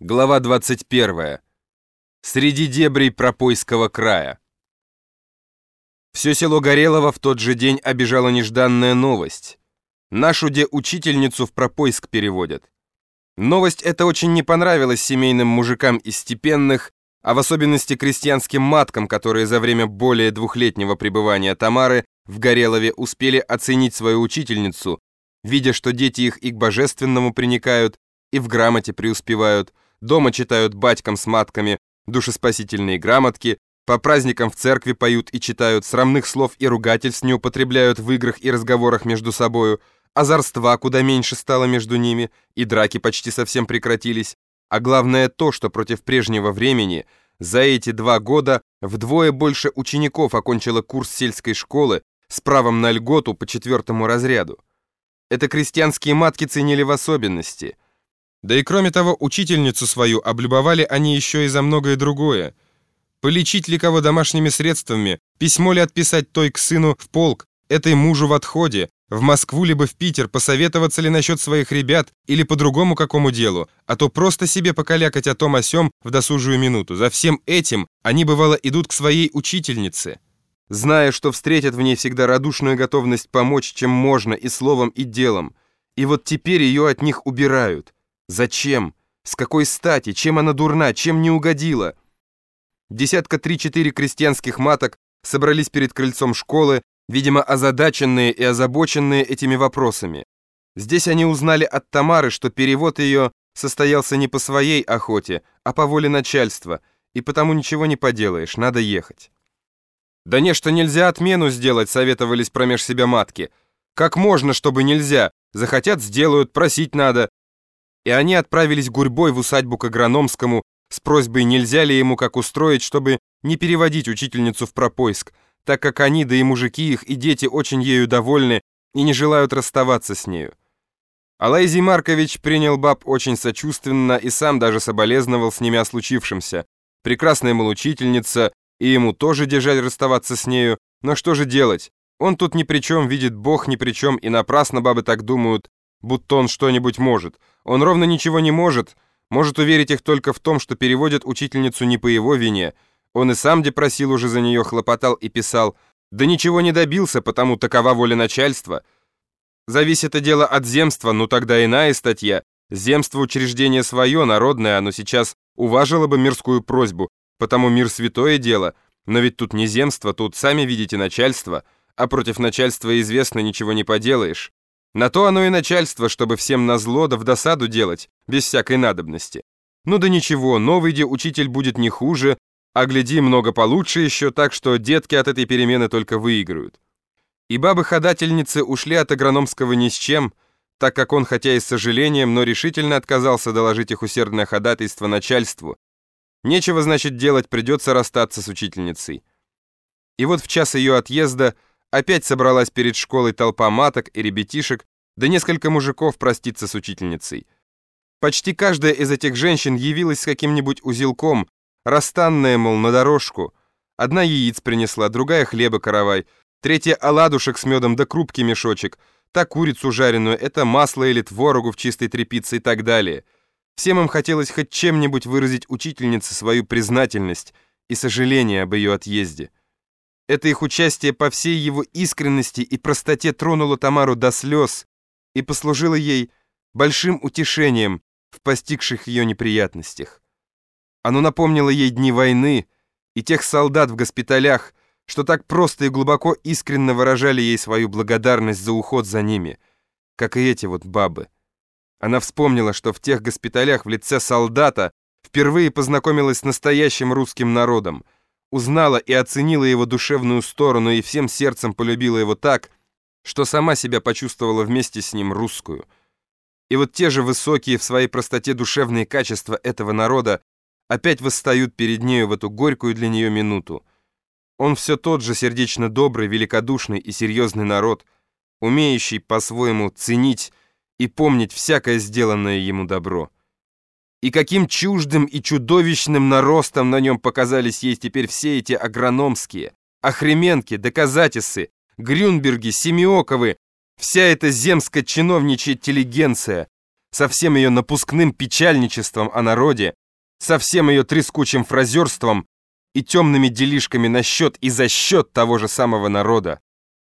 Глава 21. Среди дебрей Пропойского края. Все село Горелово в тот же день обижала нежданная новость. Нашу де учительницу в Пропойск переводят. Новость эта очень не понравилась семейным мужикам из степенных, а в особенности крестьянским маткам, которые за время более двухлетнего пребывания Тамары в Горелове успели оценить свою учительницу, видя, что дети их и к божественному приникают, и в грамоте преуспевают, дома читают батькам с матками душеспасительные грамотки, по праздникам в церкви поют и читают, срамных слов и ругательств не употребляют в играх и разговорах между собою, озорства куда меньше стало между ними, и драки почти совсем прекратились, а главное то, что против прежнего времени за эти два года вдвое больше учеников окончило курс сельской школы с правом на льготу по четвертому разряду. Это крестьянские матки ценили в особенности – да и кроме того, учительницу свою облюбовали они еще и за многое другое. Полечить ли кого домашними средствами, письмо ли отписать той к сыну в полк, этой мужу в отходе, в Москву либо в Питер, посоветоваться ли насчет своих ребят или по другому какому делу, а то просто себе покалякать о том о сём в досужую минуту. За всем этим они, бывало, идут к своей учительнице. Зная, что встретят в ней всегда радушную готовность помочь, чем можно, и словом, и делом. И вот теперь ее от них убирают. Зачем? С какой стати? Чем она дурна? Чем не угодила? Десятка три-четыре крестьянских маток собрались перед крыльцом школы, видимо, озадаченные и озабоченные этими вопросами. Здесь они узнали от Тамары, что перевод ее состоялся не по своей охоте, а по воле начальства, и потому ничего не поделаешь, надо ехать. «Да не, что нельзя отмену сделать», — советовались промеж себя матки. «Как можно, чтобы нельзя? Захотят, сделают, просить надо и они отправились гурьбой в усадьбу к агрономскому с просьбой, нельзя ли ему как устроить, чтобы не переводить учительницу в пропойск, так как они, да и мужики их, и дети очень ею довольны и не желают расставаться с нею. Алайзий Маркович принял баб очень сочувственно и сам даже соболезновал с ними о случившемся. Прекрасная, мол, учительница, и ему тоже держать расставаться с нею, но что же делать? Он тут ни при чем, видит Бог ни при чем, и напрасно бабы так думают, будто он что-нибудь может. Он ровно ничего не может, может уверить их только в том, что переводят учительницу не по его вине. Он и сам депросил уже за нее, хлопотал и писал, да ничего не добился, потому такова воля начальства. Зависит это дело от земства, ну тогда иная статья. Земство учреждение свое, народное, оно сейчас уважило бы мирскую просьбу, потому мир святое дело, но ведь тут не земство, тут сами видите начальство, а против начальства известно ничего не поделаешь. На то оно и начальство, чтобы всем назло да в досаду делать, без всякой надобности. Ну да ничего, новый де учитель будет не хуже, а гляди, много получше еще, так что детки от этой перемены только выиграют. И бабы-ходательницы ушли от агрономского ни с чем, так как он, хотя и с сожалением, но решительно отказался доложить их усердное ходатайство начальству. Нечего, значит, делать, придется расстаться с учительницей. И вот в час ее отъезда Опять собралась перед школой толпа маток и ребятишек, да несколько мужиков проститься с учительницей. Почти каждая из этих женщин явилась с каким-нибудь узелком, расстанная, мол, на дорожку. Одна яиц принесла, другая хлеба каравай, третья оладушек с медом да крупки мешочек, та курицу жареную, это масло или творогу в чистой тряпице и так далее. Всем им хотелось хоть чем-нибудь выразить учительнице свою признательность и сожаление об ее отъезде. Это их участие по всей его искренности и простоте тронуло Тамару до слез и послужило ей большим утешением в постигших ее неприятностях. Оно напомнило ей дни войны и тех солдат в госпиталях, что так просто и глубоко искренне выражали ей свою благодарность за уход за ними, как и эти вот бабы. Она вспомнила, что в тех госпиталях в лице солдата впервые познакомилась с настоящим русским народом — узнала и оценила его душевную сторону и всем сердцем полюбила его так, что сама себя почувствовала вместе с ним русскую. И вот те же высокие в своей простоте душевные качества этого народа опять восстают перед нею в эту горькую для нее минуту. Он все тот же сердечно добрый, великодушный и серьезный народ, умеющий по-своему ценить и помнить всякое сделанное ему добро. И каким чуждым и чудовищным наростом на нем показались ей теперь все эти агрономские, Охременки, Доказатисы, Грюнберги, Семиоковы, вся эта земско-чиновничья интеллигенция, со всем ее напускным печальничеством о народе, со всем ее трескучим фразерством и темными делишками насчет и за счет того же самого народа.